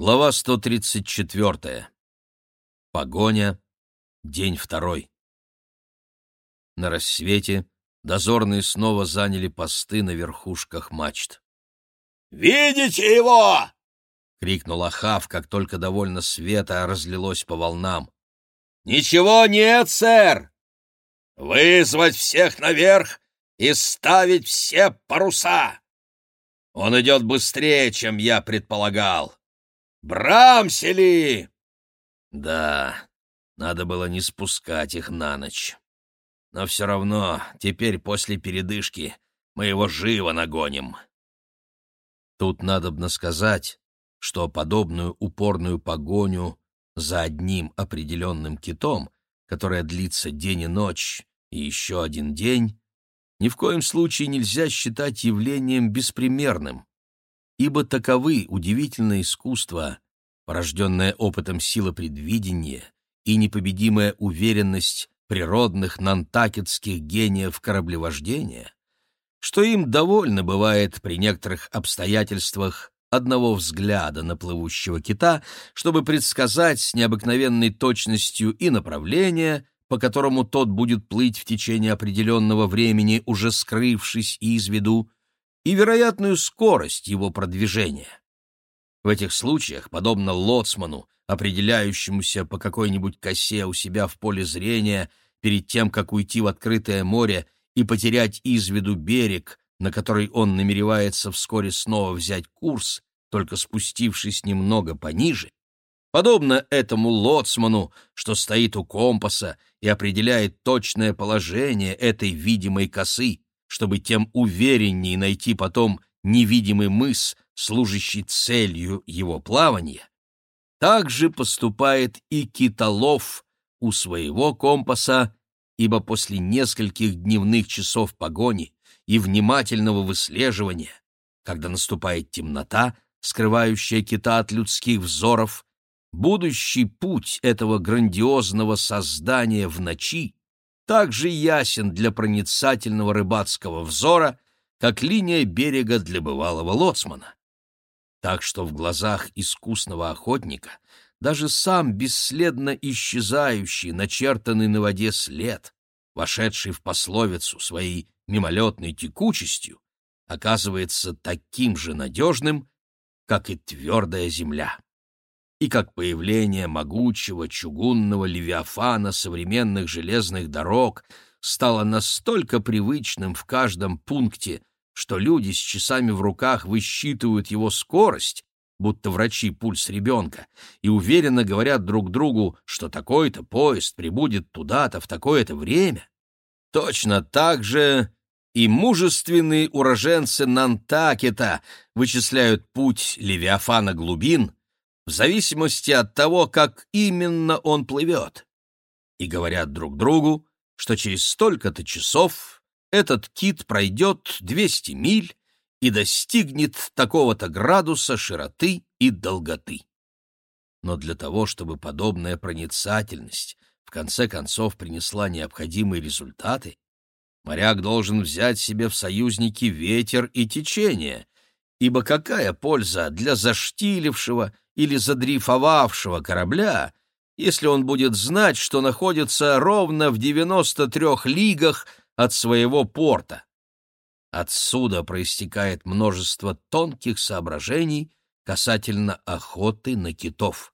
Глава 134. Погоня. День второй. На рассвете дозорные снова заняли посты на верхушках мачт. «Видите его?» — крикнул Ахав, как только довольно света разлилось по волнам. «Ничего нет, сэр! Вызвать всех наверх и ставить все паруса! Он идет быстрее, чем я предполагал!» Брамсели!» «Да, надо было не спускать их на ночь. Но все равно, теперь после передышки мы его живо нагоним». Тут надобно сказать, что подобную упорную погоню за одним определенным китом, которая длится день и ночь и еще один день, ни в коем случае нельзя считать явлением беспримерным ибо таковы удивительное искусство, порожденное опытом сила предвидения и непобедимая уверенность природных нантакетских гениев кораблевождения, что им довольно бывает при некоторых обстоятельствах одного взгляда на плывущего кита, чтобы предсказать с необыкновенной точностью и направление, по которому тот будет плыть в течение определенного времени, уже скрывшись из виду, и вероятную скорость его продвижения. В этих случаях, подобно лоцману, определяющемуся по какой-нибудь косе у себя в поле зрения перед тем, как уйти в открытое море и потерять из виду берег, на который он намеревается вскоре снова взять курс, только спустившись немного пониже, подобно этому лоцману, что стоит у компаса и определяет точное положение этой видимой косы, чтобы тем увереннее найти потом невидимый мыс, служащий целью его плавания, так же поступает и китолов у своего компаса, ибо после нескольких дневных часов погони и внимательного выслеживания, когда наступает темнота, скрывающая кита от людских взоров, будущий путь этого грандиозного создания в ночи так же ясен для проницательного рыбацкого взора, как линия берега для бывалого лоцмана. Так что в глазах искусного охотника даже сам бесследно исчезающий, начертанный на воде след, вошедший в пословицу своей мимолетной текучестью, оказывается таким же надежным, как и твердая земля и как появление могучего чугунного левиафана современных железных дорог стало настолько привычным в каждом пункте, что люди с часами в руках высчитывают его скорость, будто врачи пульс ребенка, и уверенно говорят друг другу, что такой-то поезд прибудет туда-то в такое-то время. Точно так же и мужественные уроженцы Нантакета вычисляют путь Левиафана глубин — в зависимости от того, как именно он плывет, и говорят друг другу, что через столько-то часов этот кит пройдет 200 миль и достигнет такого-то градуса широты и долготы. Но для того, чтобы подобная проницательность в конце концов принесла необходимые результаты, моряк должен взять себе в союзники ветер и течение, ибо какая польза для заштилившего или задрейфовавшего корабля, если он будет знать, что находится ровно в 93 лигах от своего порта. Отсюда проистекает множество тонких соображений касательно охоты на китов.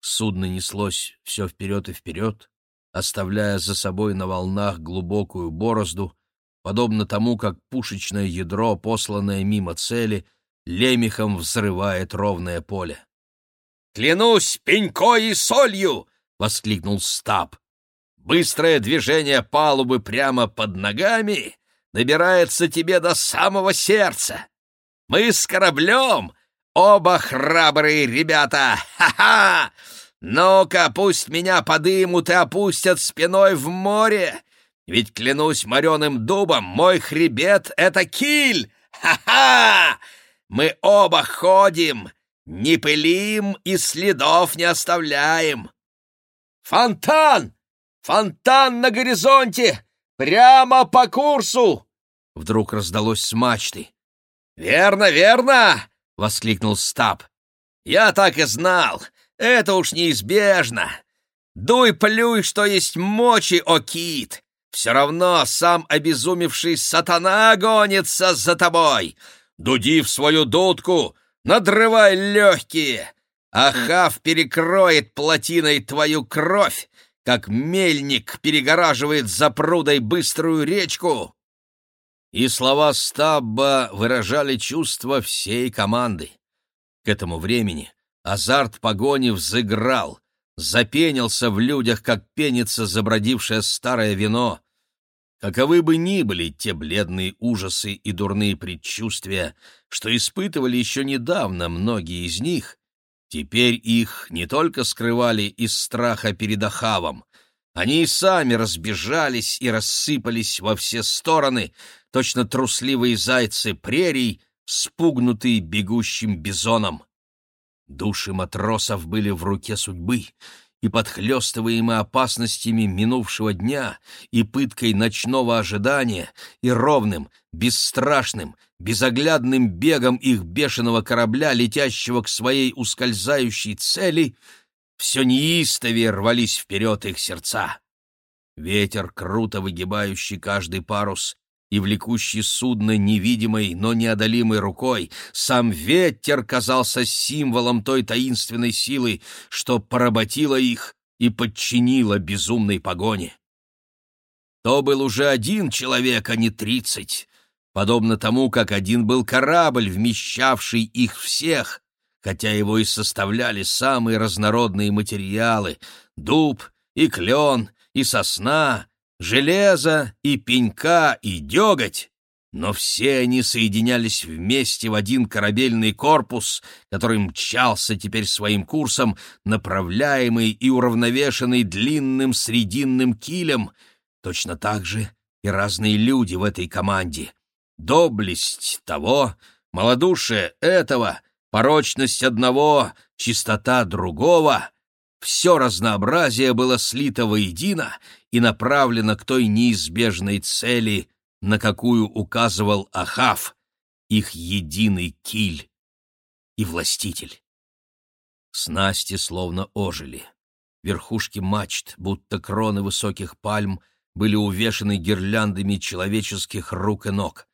Судно неслось все вперед и вперед, оставляя за собой на волнах глубокую борозду, подобно тому, как пушечное ядро, посланное мимо цели, лемехом взрывает ровное поле. «Клянусь пенькой и солью!» — воскликнул Стаб. «Быстрое движение палубы прямо под ногами добирается тебе до самого сердца. Мы с кораблем, оба храбрые ребята! Ха-ха! Ну-ка, пусть меня подымут и опустят спиной в море, ведь, клянусь мореным дубом, мой хребет — это киль! Ха-ха! Мы оба ходим, не пылим и следов не оставляем. Фонтан! Фонтан на горизонте! Прямо по курсу!» Вдруг раздалось с мачты. «Верно, верно!» — воскликнул Стаб. Я так и знал! Это уж неизбежно! Дуй, плюй, что есть мочи, о кит! Все равно сам обезумевший сатана гонится за тобой! Дуди в свою дудку, надрывай легкие! Ахав перекроет плотиной твою кровь, как мельник перегораживает за прудой быструю речку!» И слова Стабба выражали чувства всей команды. К этому времени азарт погони взыграл, запенился в людях, как пенится забродившее старое вино. Каковы бы ни были те бледные ужасы и дурные предчувствия, что испытывали еще недавно многие из них, теперь их не только скрывали из страха перед Ахавом, они и сами разбежались и рассыпались во все стороны, точно трусливые зайцы прерий, спугнутые бегущим бизоном. Души матросов были в руке судьбы, и, подхлестываемые опасностями минувшего дня и пыткой ночного ожидания, и ровным, бесстрашным, безоглядным бегом их бешеного корабля, летящего к своей ускользающей цели, все неистовее рвались вперед их сердца. Ветер, круто выгибающий каждый парус, и влекущий судно невидимой, но неодолимой рукой. Сам ветер казался символом той таинственной силы, что поработила их и подчинила безумной погоне. То был уже один человек, а не тридцать, подобно тому, как один был корабль, вмещавший их всех, хотя его и составляли самые разнородные материалы — дуб и клен, и сосна, железо и пенька и деготь, но все они соединялись вместе в один корабельный корпус, который мчался теперь своим курсом, направляемый и уравновешенный длинным срединным килем, точно так же и разные люди в этой команде. Доблесть того, малодушие этого, порочность одного, чистота другого — все разнообразие было слито воедино и направлено к той неизбежной цели, на какую указывал Ахав, их единый киль и властитель. Снасти словно ожили. Верхушки мачт, будто кроны высоких пальм, были увешаны гирляндами человеческих рук и ног.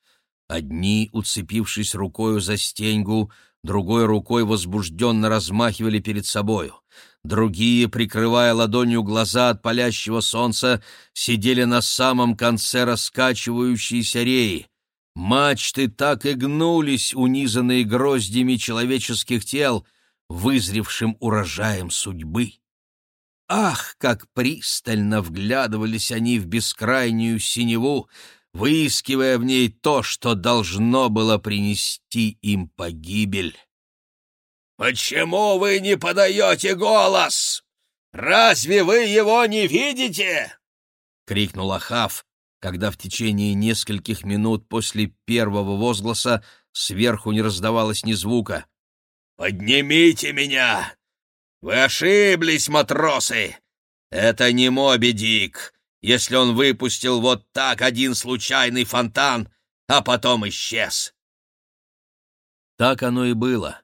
Одни, уцепившись рукою за стеньгу, другой рукой возбужденно размахивали перед собою. Другие, прикрывая ладонью глаза от палящего солнца, сидели на самом конце раскачивающейся реи. Мачты так и гнулись, унизанные гроздями человеческих тел, вызревшим урожаем судьбы. Ах, как пристально вглядывались они в бескрайнюю синеву, выискивая в ней то, что должно было принести им погибель. «Почему вы не подаете голос? Разве вы его не видите?» — крикнул Ахав, когда в течение нескольких минут после первого возгласа сверху не раздавалось ни звука. «Поднимите меня! Вы ошиблись, матросы! Это не Моби Дик, если он выпустил вот так один случайный фонтан, а потом исчез. Так оно и было.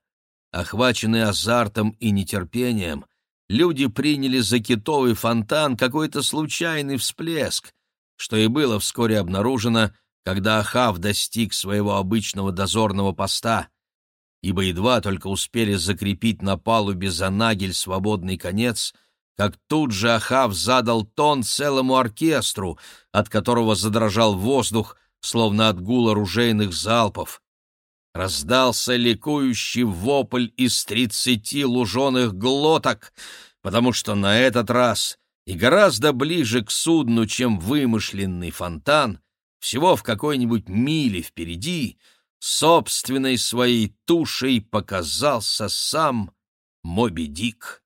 Охваченные азартом и нетерпением, люди приняли за китовый фонтан какой-то случайный всплеск, что и было вскоре обнаружено, когда Ахав достиг своего обычного дозорного поста, ибо едва только успели закрепить на палубе за нагель свободный конец — как тут же Ахав задал тон целому оркестру, от которого задрожал воздух, словно от гула ружейных залпов. Раздался ликующий вопль из тридцати луженых глоток, потому что на этот раз и гораздо ближе к судну, чем вымышленный фонтан, всего в какой-нибудь миле впереди, собственной своей тушей показался сам Моби Дик.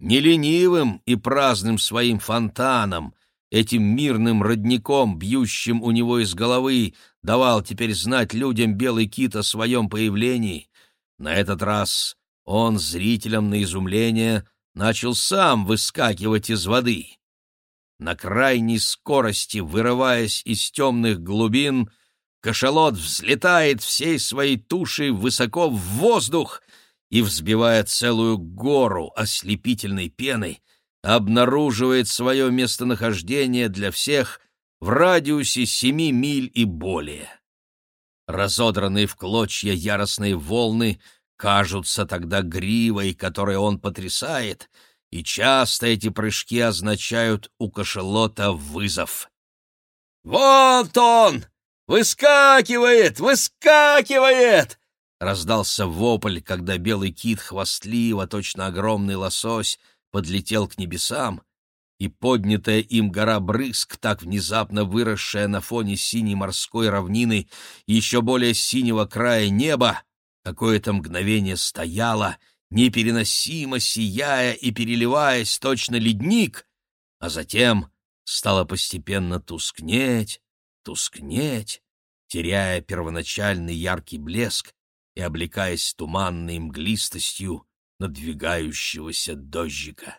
Не ленивым и праздным своим фонтаном, этим мирным родником, бьющим у него из головы, давал теперь знать людям белый кит о своем появлении. На этот раз он, зрителям на изумление, начал сам выскакивать из воды. На крайней скорости, вырываясь из темных глубин, кашалот взлетает всей своей тушей высоко в воздух — и, взбивая целую гору ослепительной пеной, обнаруживает свое местонахождение для всех в радиусе семи миль и более. Разодранные в клочья яростные волны кажутся тогда гривой, которой он потрясает, и часто эти прыжки означают у кошелота вызов. «Вот он! Выскакивает! Выскакивает!» Раздался вопль, когда белый кит хвастливо, точно огромный лосось, подлетел к небесам, и поднятая им гора брызг, так внезапно выросшая на фоне синей морской равнины еще более синего края неба, какое-то мгновение стояла, непереносимо сияя и переливаясь точно ледник, а затем стала постепенно тускнеть, тускнеть, теряя первоначальный яркий блеск и облекаясь туманной мглистостью надвигающегося дождика.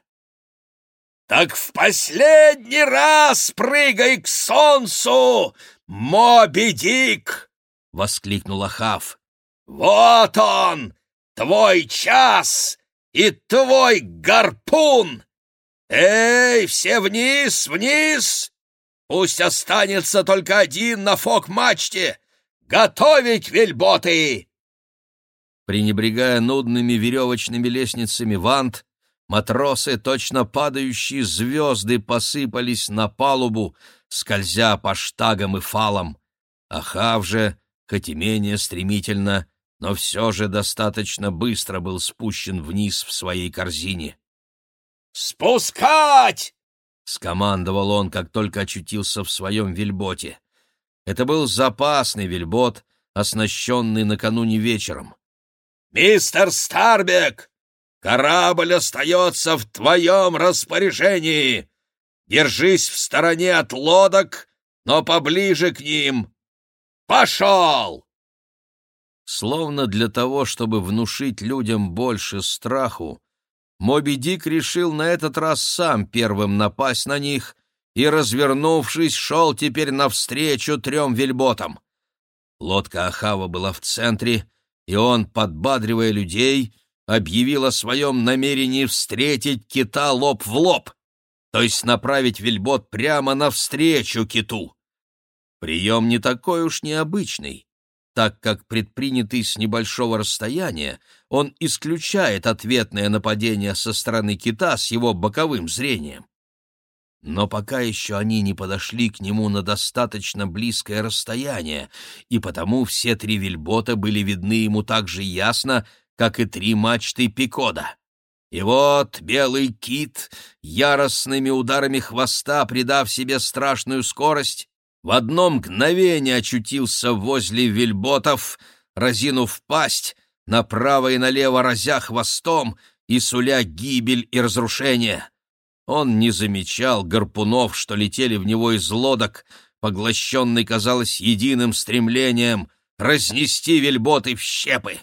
«Так в последний раз прыгай к солнцу, Моби Дик!» — воскликнул Ахав. «Вот он, твой час и твой гарпун! Эй, все вниз, вниз! Пусть останется только один на фок-мачте! Готовить вельботы!» Пренебрегая нудными веревочными лестницами вант, матросы, точно падающие звезды, посыпались на палубу, скользя по штагам и фалам. Ахав же, хоть и менее стремительно, но все же достаточно быстро был спущен вниз в своей корзине. «Спускать!» — скомандовал он, как только очутился в своем вельботе. Это был запасный вельбот, оснащенный накануне вечером. «Мистер Старбек, корабль остается в твоем распоряжении. Держись в стороне от лодок, но поближе к ним. Пошел!» Словно для того, чтобы внушить людям больше страху, Моби Дик решил на этот раз сам первым напасть на них и, развернувшись, шел теперь навстречу трем вельботам. Лодка Ахава была в центре, и он, подбадривая людей, объявил о своем намерении встретить кита лоб в лоб, то есть направить вельбот прямо навстречу киту. Прием не такой уж необычный так как предпринятый с небольшого расстояния, он исключает ответное нападение со стороны кита с его боковым зрением. Но пока еще они не подошли к нему на достаточно близкое расстояние, и потому все три вельбота были видны ему так же ясно, как и три мачты Пикода. И вот белый кит, яростными ударами хвоста придав себе страшную скорость, в одно мгновение очутился возле вельботов, разинув пасть, направо и налево разя хвостом и суля гибель и разрушение. Он не замечал гарпунов, что летели в него из лодок, поглощенный, казалось, единым стремлением разнести вельботы в щепы.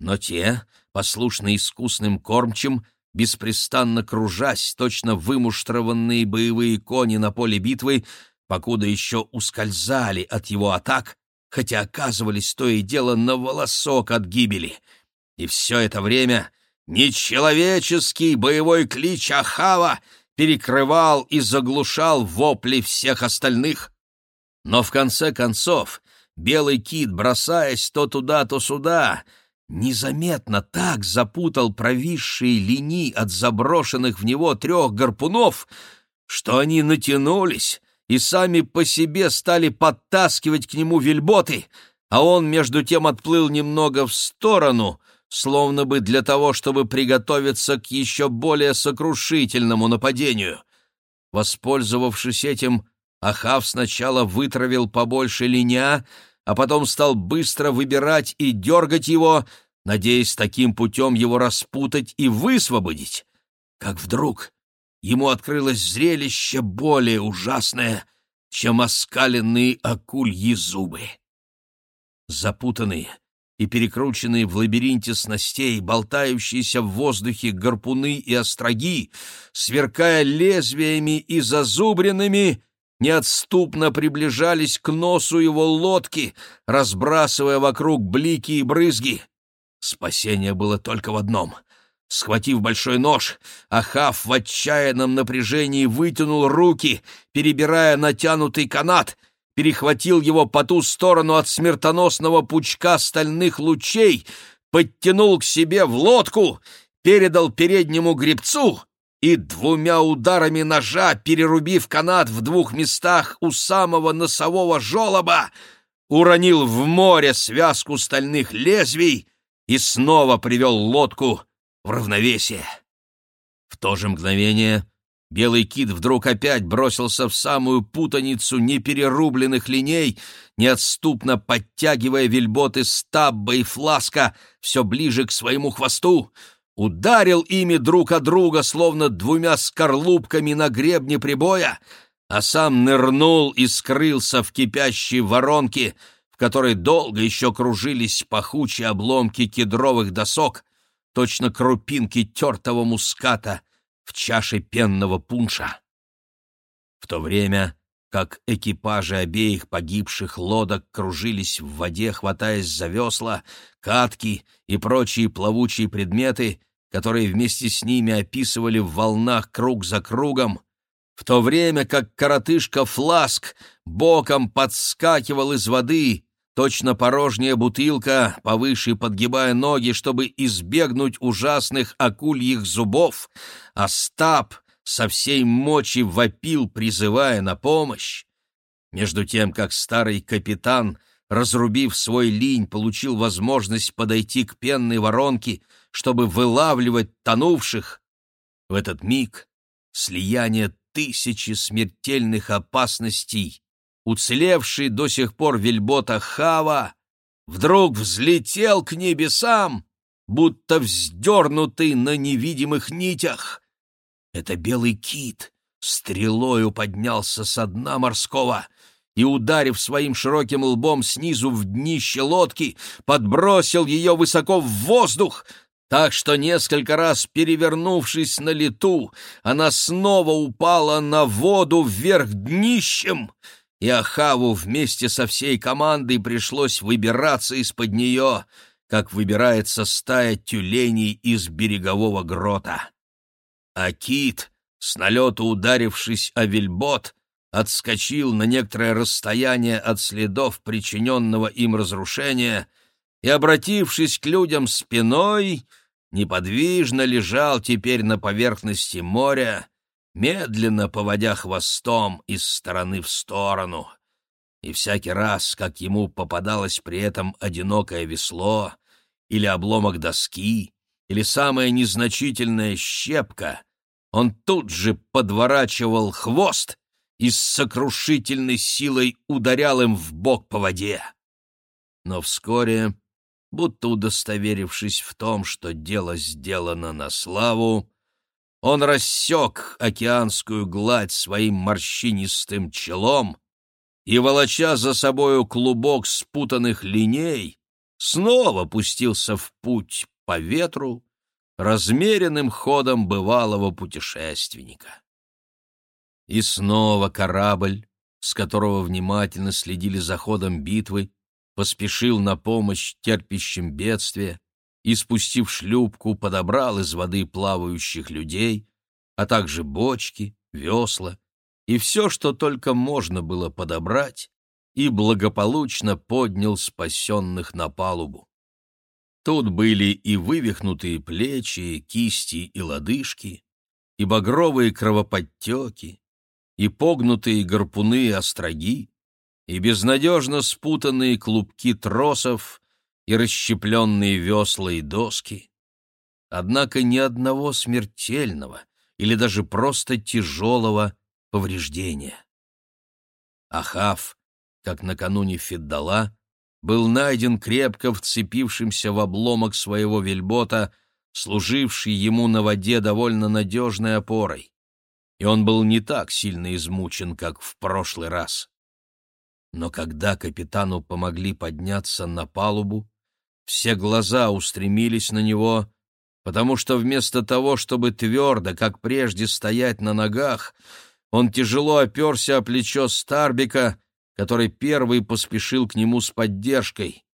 Но те, послушно искусным кормчим, беспрестанно кружась, точно вымуштрованные боевые кони на поле битвы, покуда еще ускользали от его атак, хотя оказывались то и дело на волосок от гибели. И все это время нечеловеческий боевой клич Ахава перекрывал и заглушал вопли всех остальных. Но в конце концов белый кит, бросаясь то туда, то сюда, незаметно так запутал провисшие линии от заброшенных в него трех гарпунов, что они натянулись, и сами по себе стали подтаскивать к нему вельботы, а он между тем отплыл немного в сторону, словно бы для того, чтобы приготовиться к еще более сокрушительному нападению. Воспользовавшись этим, Ахав сначала вытравил побольше линя, а потом стал быстро выбирать и дергать его, надеясь таким путем его распутать и высвободить. Как вдруг ему открылось зрелище более ужасное, чем оскаленные акульи зубы. Запутанные и перекрученные в лабиринте снастей, болтающиеся в воздухе гарпуны и остроги, сверкая лезвиями и зазубренными, неотступно приближались к носу его лодки, разбрасывая вокруг блики и брызги. Спасение было только в одном. Схватив большой нож, Ахав в отчаянном напряжении вытянул руки, перебирая натянутый канат, перехватил его по ту сторону от смертоносного пучка стальных лучей, подтянул к себе в лодку, передал переднему гребцу и двумя ударами ножа, перерубив канат в двух местах у самого носового желоба, уронил в море связку стальных лезвий и снова привел лодку в равновесие. В то же мгновение белый кит вдруг опять бросился в самую путаницу неперерубленных линей, неотступно подтягивая вельботы стабба и фласка все ближе к своему хвосту, ударил ими друг от друга, словно двумя скорлупками на гребне прибоя, а сам нырнул и скрылся в кипящей воронке, в которой долго еще кружились пахучие обломки кедровых досок, точно крупинки тертого муската в чаше пенного пунша. В то время как экипажи обеих погибших лодок кружились в воде, хватаясь за весла, катки и прочие плавучие предметы, которые вместе с ними описывали в волнах круг за кругом, в то время как коротышка Фласк боком подскакивал из воды, точно порожняя бутылка, повыше подгибая ноги, чтобы избегнуть ужасных акульих зубов, а Стаб со всей мочи вопил, призывая на помощь. Между тем, как старый капитан, разрубив свой линь, получил возможность подойти к пенной воронке, чтобы вылавливать тонувших, в этот миг слияние тысячи смертельных опасностей уцелевший до сих пор вельбота Хава, вдруг взлетел к небесам, будто вздернутый на невидимых нитях. Это белый кит стрелою поднялся со дна морского и, ударив своим широким лбом снизу в днище лодки, подбросил ее высоко в воздух, так что несколько раз перевернувшись на лету, она снова упала на воду вверх днищем — и Ахаву вместе со всей командой пришлось выбираться из-под нее, как выбирается стая тюленей из берегового грота. А кит, с налету ударившись о вельбот, отскочил на некоторое расстояние от следов причиненного им разрушения и, обратившись к людям спиной, неподвижно лежал теперь на поверхности моря, медленно поводя хвостом из стороны в сторону. И всякий раз, как ему попадалось при этом одинокое весло или обломок доски, или самая незначительная щепка, он тут же подворачивал хвост и с сокрушительной силой ударял им в бок по воде. Но вскоре, будто удостоверившись в том, что дело сделано на славу, он рассек океанскую гладь своим морщинистым челом и, волоча за собою клубок спутанных линей, снова пустился в путь по ветру размеренным ходом бывалого путешественника. И снова корабль, с которого внимательно следили за ходом битвы, поспешил на помощь терпящим бедствия, и, спустив шлюпку, подобрал из воды плавающих людей, а также бочки, весла и все, что только можно было подобрать, и благополучно поднял спасенных на палубу. Тут были и вывихнутые плечи, кисти и лодыжки, и багровые кровоподтеки, и погнутые гарпуны и остроги, и безнадежно спутанные клубки тросов, и расщепленные весла и доски. Однако ни одного смертельного или даже просто тяжелого повреждения. Ахав, как накануне Фиддала, был найден крепко вцепившимся в обломок своего вельбота, служивший ему на воде довольно надежной опорой. И он был не так сильно измучен, как в прошлый раз. Но когда капитану помогли подняться на палубу, все глаза устремились на него, потому что вместо того, чтобы твердо, как прежде, стоять на ногах, он тяжело оперся о плечо Старбика, который первый поспешил к нему с поддержкой.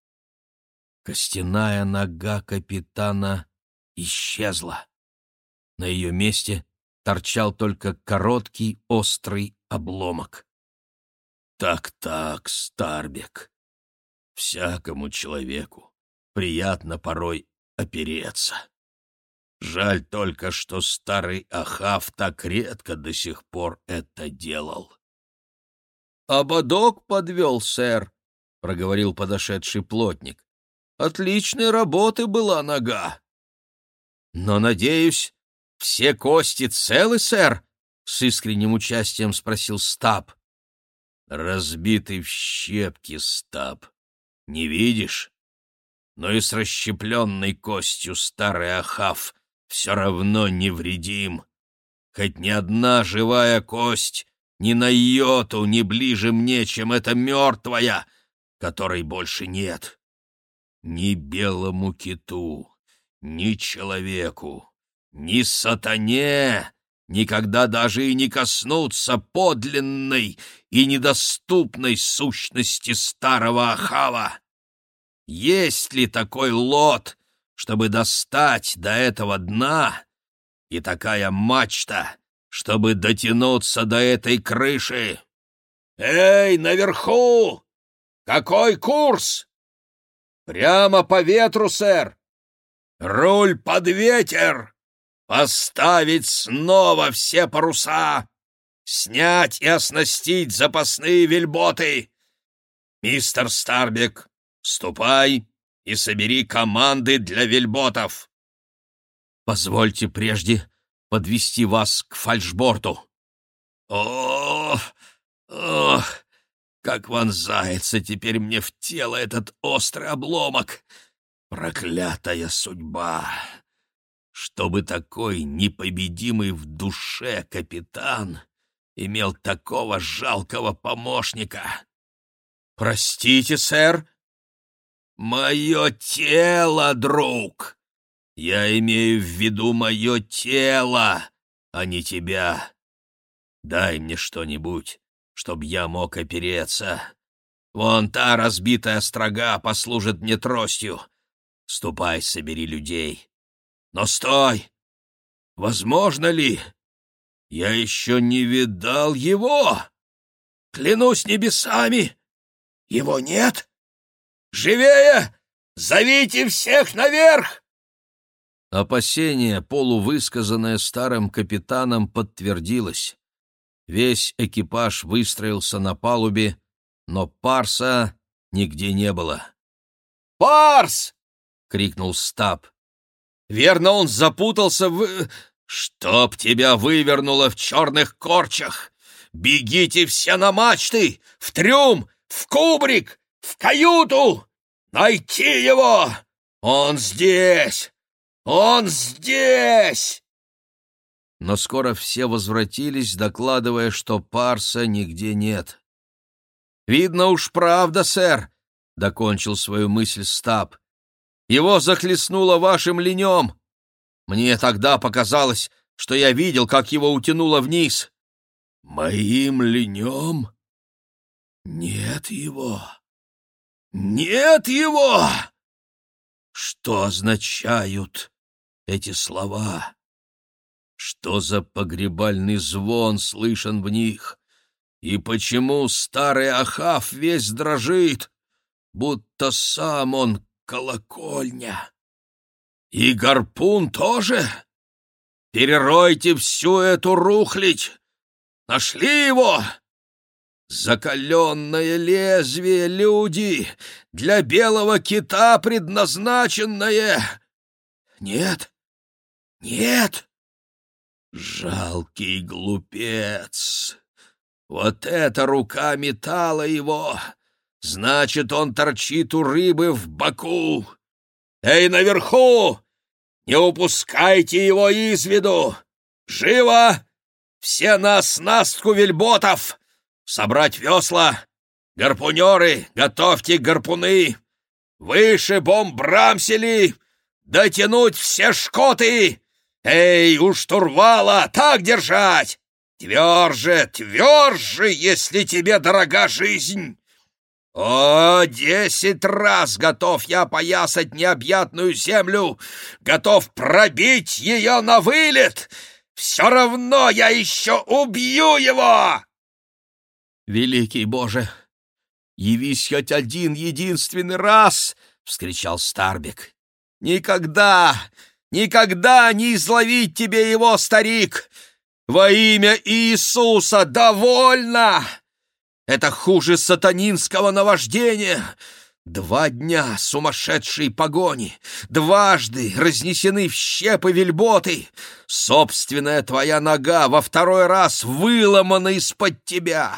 Костяная нога капитана исчезла. На ее месте торчал только короткий острый обломок. Так-так, Старбек, всякому человеку приятно порой опереться. Жаль только, что старый Ахав так редко до сих пор это делал. — Ободок подвел, сэр, — проговорил подошедший плотник. — Отличной работы была нога. — Но, надеюсь, все кости целы, сэр? — с искренним участием спросил Стаб. — Разбитый в щепки, Стаб. Не видишь? Но и с расщепленной костью старый Ахав все равно невредим. Хоть ни одна живая кость ни на йоту не ближе мне, чем эта мертвая, которой больше нет. Ни белому киту, ни человеку, ни сатане никогда даже и не коснуться подлинной и недоступной сущности старого Ахава. Есть ли такой лот, чтобы достать до этого дна, и такая мачта, чтобы дотянуться до этой крыши. «Эй, наверху! Какой курс?» «Прямо по ветру, сэр!» «Руль под ветер! Поставить снова все паруса! Снять и оснастить запасные вельботы! Мистер Старбек, ступай и собери команды для вельботов. Позвольте прежде подвести вас к фальшборту. О, ох, как вонзается теперь мне в тело этот острый обломок! Проклятая судьба! Чтобы такой непобедимый в душе капитан имел такого жалкого помощника. Простите, сэр, «Мое тело, друг! Я имею в виду мое тело, а не тебя. Дай мне что-нибудь, чтоб я мог опереться. Вон та разбитая строга послужит мне тростью. Ступай, собери людей. Но стой! Возможно ли? Я еще не видал его! Клянусь небесами! Его нет!» Живее! Зовите всех наверх!» Опасение, полувысказанное старым капитаном, подтвердилось. Весь экипаж выстроился на палубе, но Парса нигде не было. «Парс!» — крикнул Стаб. «Верно, он запутался в... Чтоб тебя вывернуло в черных корчах! Бегите все на мачты! В трюм! В кубрик! В каюту! Найти его! Он здесь! Он здесь!» Но скоро все возвратились, докладывая, что Парса нигде нет. «Видно уж правда, сэр», — докончил свою мысль Стаб. «Его захлестнуло вашим ленем. Мне тогда показалось, что я видел, как его утянуло вниз». «Моим ленем? Нет его!» «Нет его!» Что означают эти слова? Что за погребальный звон слышен в них? И почему старый Ахав весь дрожит, будто сам он колокольня? И гарпун тоже? Переройте всю эту рухлить! Нашли его? Закаленное лезвие, люди, для белого кита предназначенное. Нет, нет. Жалкий глупец. Вот эта рука метала его. Значит, он торчит у рыбы в боку. Эй, наверху! Не упускайте его из виду! Живо! Все на оснастку вельботов! Собрать весла! Гарпунеры, готовьте гарпуны! Выше бомб-брамсели! Дотянуть все шкоты! Эй, у штурвала, так держать! Тверже, тверже, если тебе дорога жизнь! О, десять раз готов я поясать необъятную землю, готов пробить ее на вылет. Все равно я еще убью его!» «Великий Боже, явись хоть один единственный раз!» — вскричал Старбик. «Никогда, никогда не изловить тебе его, старик! Во имя Иисуса довольно! Это хуже сатанинского наваждения!» Два дня сумасшедшей погони, дважды разнесены в щепы вельботы. Собственная твоя нога во второй раз выломана из-под тебя.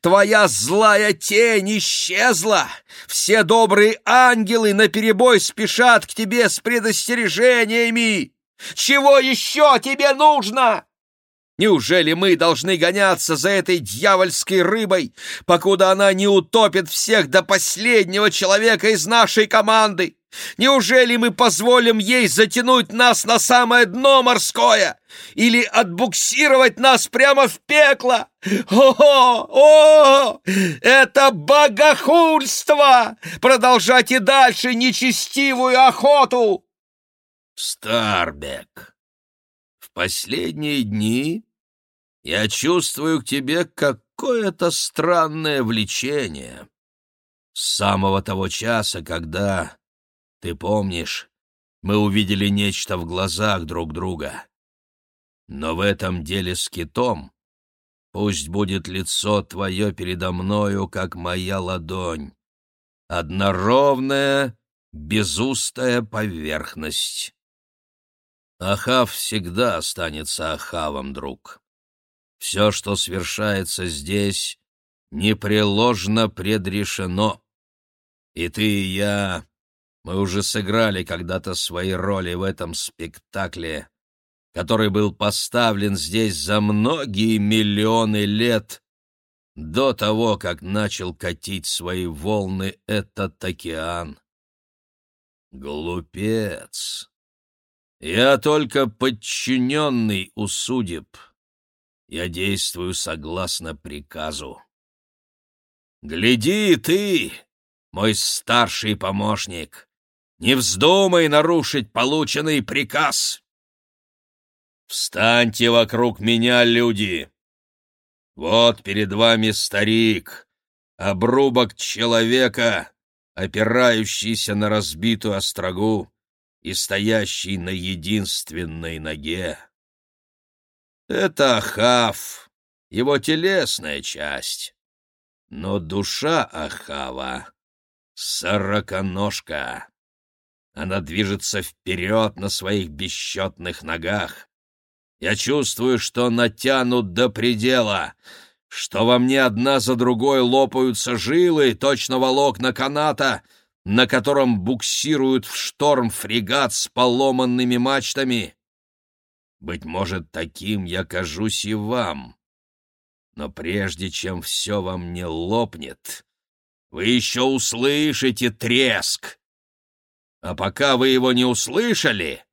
Твоя злая тень исчезла. Все добрые ангелы наперебой спешат к тебе с предостережениями. Чего еще тебе нужно? Неужели мы должны гоняться за этой дьявольской рыбой, покуда она не утопит всех до последнего человека из нашей команды? Неужели мы позволим ей затянуть нас на самое дно морское или отбуксировать нас прямо в пекло? О, о, это богохульство! Продолжать и дальше нечестивую охоту! Старбек, в последние дни я чувствую к тебе какое-то странное влечение. С самого того часа, когда, ты помнишь, мы увидели нечто в глазах друг друга. Но в этом деле с китом пусть будет лицо твое передо мною, как моя ладонь. Одноровная, безустая поверхность. Ахав всегда останется Ахавом, друг. Все, что свершается здесь, непреложно предрешено. И ты и я, мы уже сыграли когда-то свои роли в этом спектакле, который был поставлен здесь за многие миллионы лет до того, как начал катить свои волны этот океан. Глупец! Я только подчиненный у судеб. Я действую согласно приказу. Гляди ты, мой старший помощник, не вздумай нарушить полученный приказ. Встаньте вокруг меня, люди. Вот перед вами старик, обрубок человека, опирающийся на разбитую острогу и стоящий на единственной ноге. Это Ахав, его телесная часть. Но душа Ахава — сороконожка. Она движется вперед на своих бесчетных ногах. Я чувствую, что натянут до предела, что во мне одна за другой лопаются жилы, точно волокна каната, на котором буксируют в шторм фрегат с поломанными мачтами. Быть может, таким я кажусь и вам. Но прежде чем все во мне лопнет, вы еще услышите треск. А пока вы его не услышали,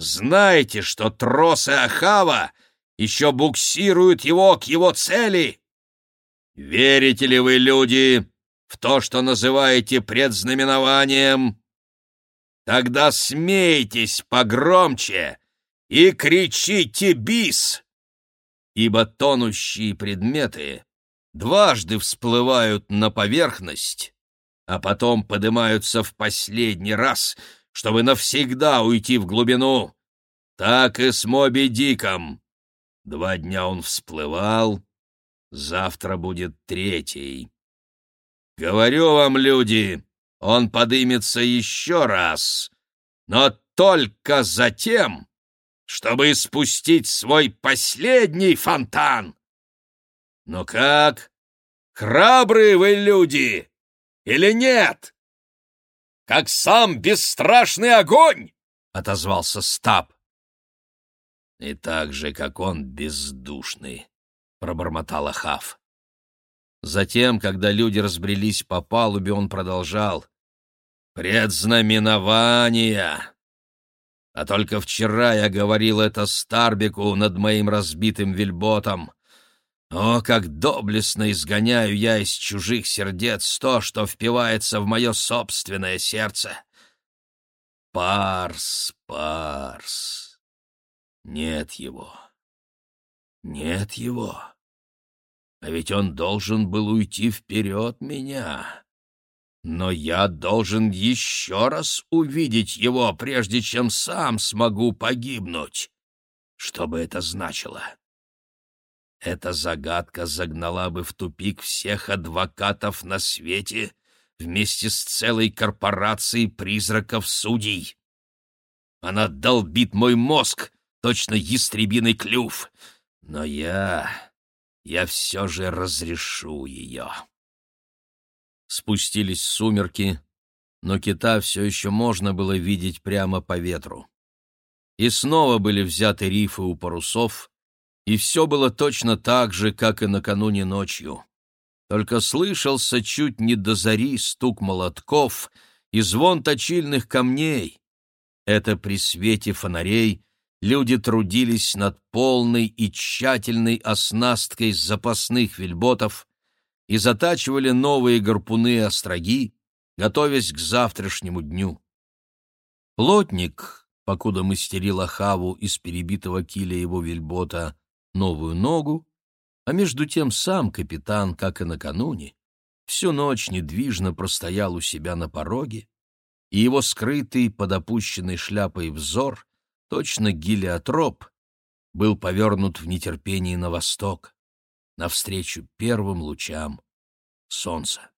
знайте, что тросы Ахава еще буксируют его к его цели. Верите ли вы, люди, в то, что называете предзнаменованием? Тогда смейтесь погромче и кричите «бис!» Ибо тонущие предметы дважды всплывают на поверхность, а потом поднимаются в последний раз, чтобы навсегда уйти в глубину. Так и с Моби Диком. Два дня он всплывал, завтра будет третий. Говорю вам, люди, он подымется еще раз, но только затем, чтобы испустить свой последний фонтан. Ну как, храбрые вы люди или нет? Как сам бесстрашный огонь, — отозвался Стаб. И так же, как он бездушный, — пробормотал Ахав. Затем, когда люди разбрелись по палубе, он продолжал. «Предзнаменования! А только вчера я говорил это Старбику над моим разбитым вельботом. О, как доблестно изгоняю я из чужих сердец то, что впивается в мое собственное сердце! Парс, Парс. Нет его. Нет его. А ведь он должен был уйти вперед меня. Но я должен еще раз увидеть его, прежде чем сам смогу погибнуть. Что бы это значило? Эта загадка загнала бы в тупик всех адвокатов на свете вместе с целой корпорацией призраков-судей. Она долбит мой мозг, точно ястребиный клюв. Но я... я все же разрешу ее. Спустились сумерки, но кита все еще можно было видеть прямо по ветру. И снова были взяты рифы у парусов, и все было точно так же, как и накануне ночью. Только слышался чуть не до зари стук молотков и звон точильных камней. Это при свете фонарей люди трудились над полной и тщательной оснасткой запасных вельботов, и затачивали новые гарпуны и остроги, готовясь к завтрашнему дню. Плотник, покуда мастерил Ахаву из перебитого киля его вельбота новую ногу, а между тем сам капитан, как и накануне, всю ночь недвижно простоял у себя на пороге, и его скрытый под опущенной шляпой взор, точно гелиотроп, был повернут в нетерпении на восток навстречу первым лучам солнца.